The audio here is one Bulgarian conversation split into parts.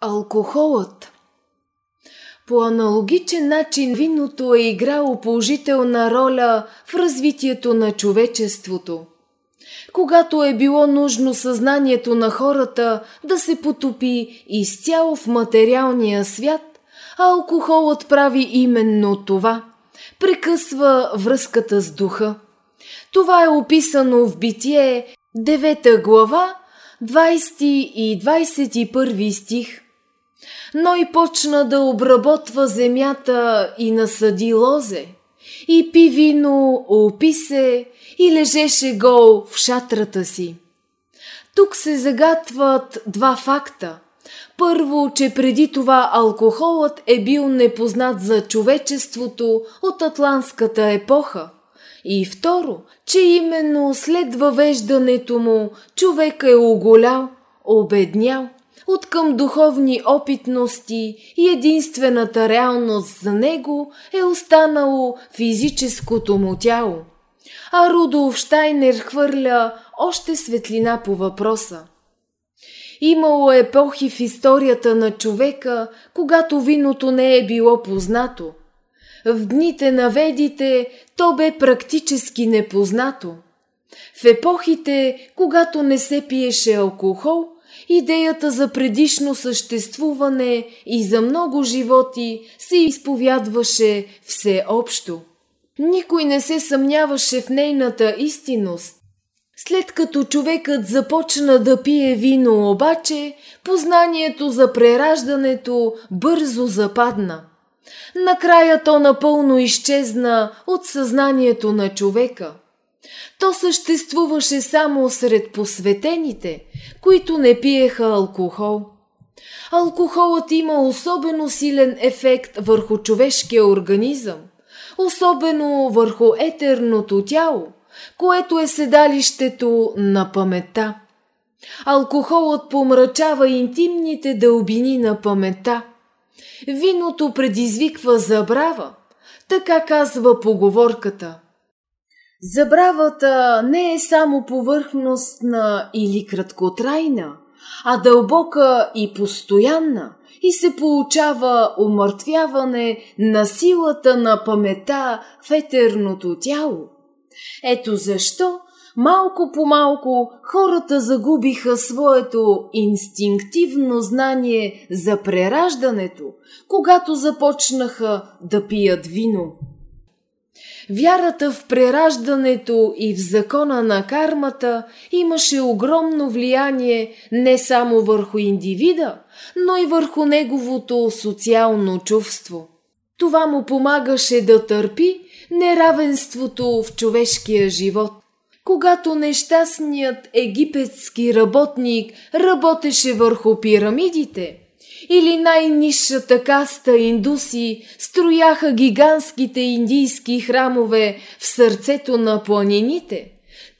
Алкохолът По аналогичен начин виното е играло положителна роля в развитието на човечеството. Когато е било нужно съзнанието на хората да се потопи изцяло в материалния свят, алкохолът прави именно това – прекъсва връзката с духа. Това е описано в Битие, 9 глава, 20 и 21 стих – но и почна да обработва земята и насъди лозе. И пи вино, опи се и лежеше гол в шатрата си. Тук се загатват два факта. Първо, че преди това алкохолът е бил непознат за човечеството от атлантската епоха. И второ, че именно след въвеждането му човек е оголял, обеднял от към духовни опитности и единствената реалност за него е останало физическото му тяло. А Рудолф Штайнер хвърля още светлина по въпроса. Имало епохи в историята на човека, когато виното не е било познато. В дните на ведите то бе практически непознато. В епохите, когато не се пиеше алкохол, идеята за предишно съществуване и за много животи се изповядваше всеобщо. Никой не се съмняваше в нейната истинност. След като човекът започна да пие вино обаче, познанието за прераждането бързо западна. Накрая то напълно изчезна от съзнанието на човека – то съществуваше само сред посветените, които не пиеха алкохол. Алкохолът има особено силен ефект върху човешкия организъм, особено върху етерното тяло, което е седалището на паметта. Алкохолът помрачава интимните дълбини на паметта. Виното предизвиква забрава, така казва поговорката – Забравата не е само повърхностна или краткотрайна, а дълбока и постоянна и се получава умъртвяване на силата на памета в етерното тяло. Ето защо малко по малко хората загубиха своето инстинктивно знание за прераждането, когато започнаха да пият вино. Вярата в прераждането и в закона на кармата имаше огромно влияние не само върху индивида, но и върху неговото социално чувство. Това му помагаше да търпи неравенството в човешкия живот. Когато нещастният египетски работник работеше върху пирамидите – или най-низшата каста индуси строяха гигантските индийски храмове в сърцето на планините.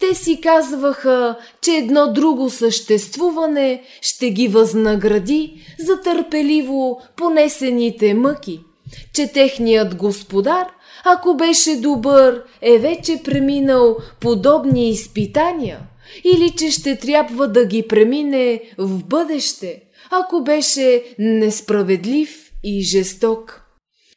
Те си казваха, че едно друго съществуване ще ги възнагради за търпеливо понесените мъки, че техният господар, ако беше добър, е вече преминал подобни изпитания или че ще трябва да ги премине в бъдеще – ако беше несправедлив и жесток.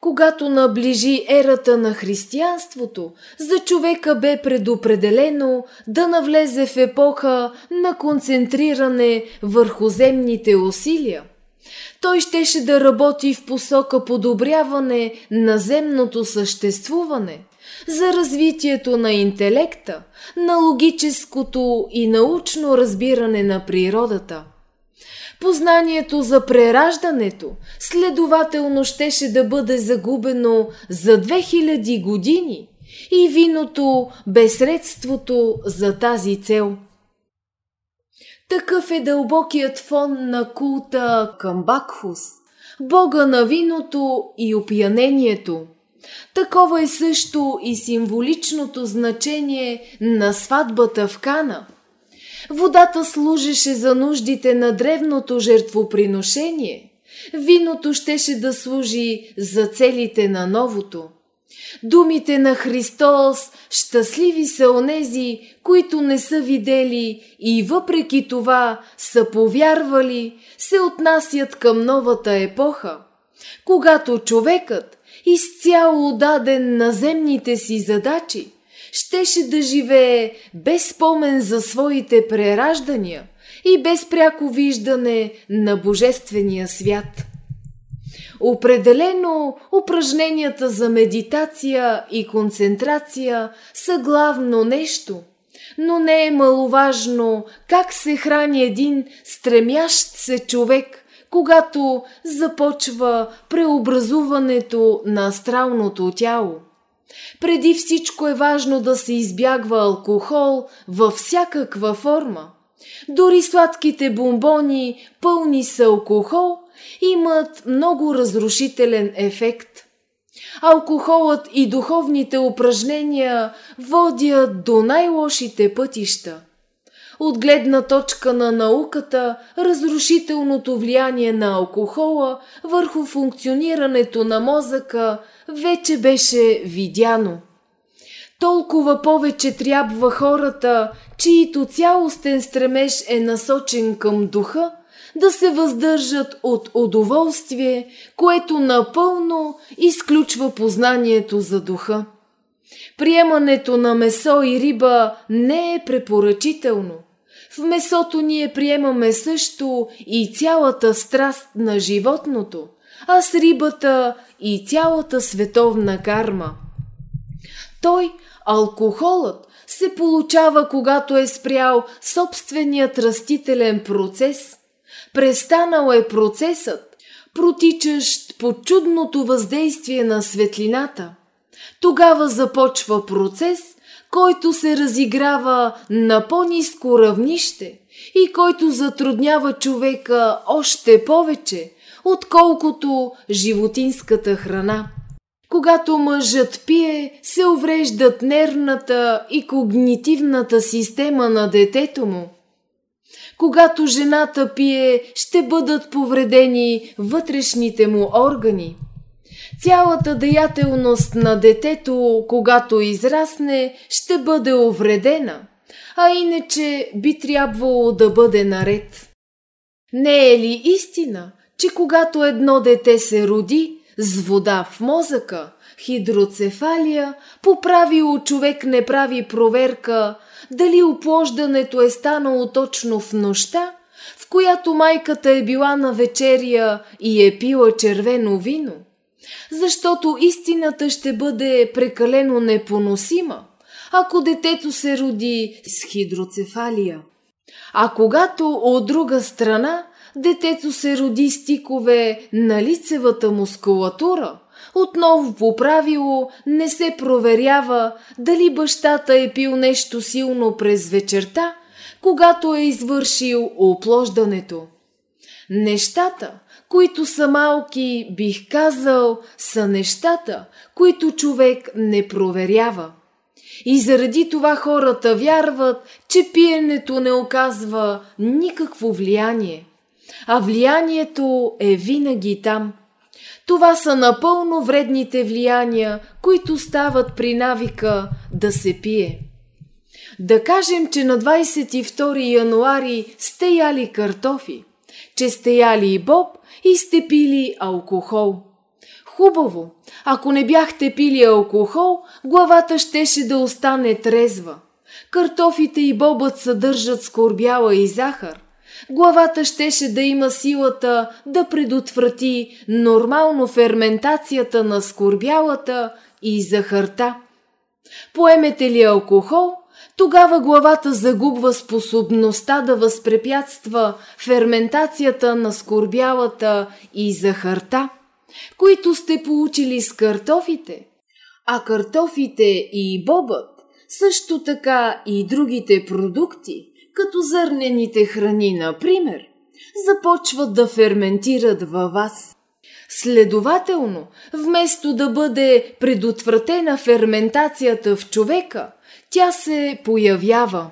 Когато наближи ерата на християнството, за човека бе предопределено да навлезе в епоха на концентриране върху земните усилия. Той щеше да работи в посока подобряване на земното съществуване, за развитието на интелекта, на логическото и научно разбиране на природата – Познанието за прераждането следователно щеше да бъде загубено за 2000 години и виното бе средството за тази цел. Такъв е дълбокият фон на култа към Бакхус, бога на виното и опиянението. Такова е също и символичното значение на сватбата в Кана – Водата служеше за нуждите на древното жертвоприношение. Виното щеше да служи за целите на новото. Думите на Христос щастливи са онези, които не са видели и въпреки това са повярвали, се отнасят към новата епоха, когато човекът, изцяло даден на земните си задачи, щеше да живее без спомен за своите прераждания и без пряко виждане на Божествения свят. Определено упражненията за медитация и концентрация са главно нещо, но не е маловажно как се храни един стремящ се човек, когато започва преобразуването на астралното тяло. Преди всичко е важно да се избягва алкохол във всякаква форма. Дори сладките бомбони, пълни с алкохол, имат много разрушителен ефект. Алкохолът и духовните упражнения водят до най-лошите пътища. От гледна точка на науката, разрушителното влияние на алкохола върху функционирането на мозъка вече беше видяно. Толкова повече трябва хората, чието цялостен стремеж е насочен към духа, да се въздържат от удоволствие, което напълно изключва познанието за духа. Приемането на месо и риба не е препоръчително. В месото ние приемаме също и цялата страст на животното, а с рибата и цялата световна карма. Той, алкохолът, се получава, когато е спрял собственият растителен процес – Престанал е процесът, протичащ под чудното въздействие на светлината. Тогава започва процес, който се разиграва на по-низко равнище и който затруднява човека още повече, отколкото животинската храна. Когато мъжът пие, се увреждат нервната и когнитивната система на детето му – когато жената пие, ще бъдат повредени вътрешните му органи. Цялата деятелност на детето, когато израсне, ще бъде увредена, а иначе би трябвало да бъде наред. Не е ли истина, че когато едно дете се роди с вода в мозъка, хидроцефалия, по правило човек не прави проверка дали оплождането е станало точно в нощта, в която майката е била на вечеря и е пила червено вино. Защото истината ще бъде прекалено непоносима, ако детето се роди с хидроцефалия. А когато от друга страна детето се роди с тикове на лицевата мускулатура – отново по правило не се проверява дали бащата е пил нещо силно през вечерта, когато е извършил оплождането. Нещата, които са малки, бих казал, са нещата, които човек не проверява. И заради това хората вярват, че пиенето не оказва никакво влияние. А влиянието е винаги там – това са напълно вредните влияния, които стават при навика да се пие. Да кажем, че на 22 януари сте яли картофи, че сте яли и боб и сте пили алкохол. Хубаво, ако не бяхте пили алкохол, главата щеше да остане трезва. Картофите и бобът съдържат скорбяла и захар – главата щеше да има силата да предотврати нормално ферментацията на скорбялата и захарта. Поемете ли алкохол, тогава главата загубва способността да възпрепятства ферментацията на скорбялата и захарта, които сте получили с картофите. А картофите и бобът, също така и другите продукти – като зърнените храни, например, започват да ферментират във вас. Следователно, вместо да бъде предотвратена ферментацията в човека, тя се появява.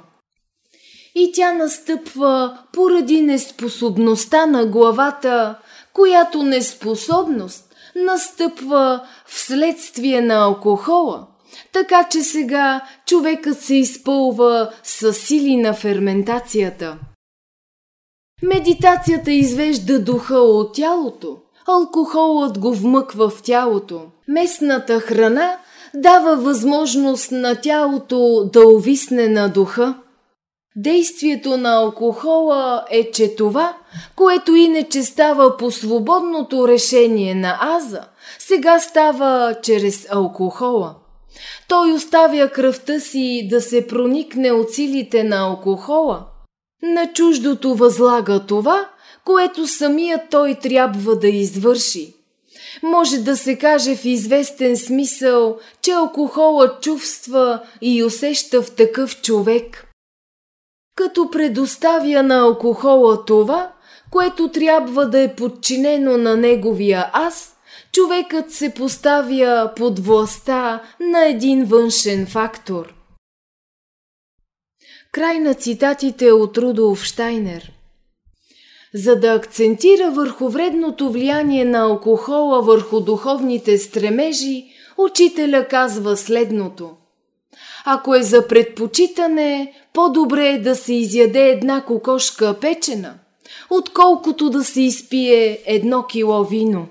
И тя настъпва поради неспособността на главата, която неспособност настъпва вследствие на алкохола, така че сега човекът се изпълва с сили на ферментацията. Медитацията извежда духа от тялото, алкохолът го вмъква в тялото. Местната храна дава възможност на тялото да увисне на духа. Действието на алкохола е, че това, което иначе става по свободното решение на аза, сега става чрез алкохола. Той оставя кръвта си да се проникне от силите на алкохола. На чуждото възлага това, което самият той трябва да извърши. Може да се каже в известен смисъл, че алкохолът чувства и усеща в такъв човек. Като предоставя на алкохола това, което трябва да е подчинено на неговия аз, човекът се поставя под властта на един външен фактор. Край на цитатите от Рудолф Штайнер – за да акцентира върху вредното влияние на алкохола върху духовните стремежи, учителя казва следното. Ако е за предпочитане, по-добре е да се изяде една кокошка печена, отколкото да се изпие едно кило вино.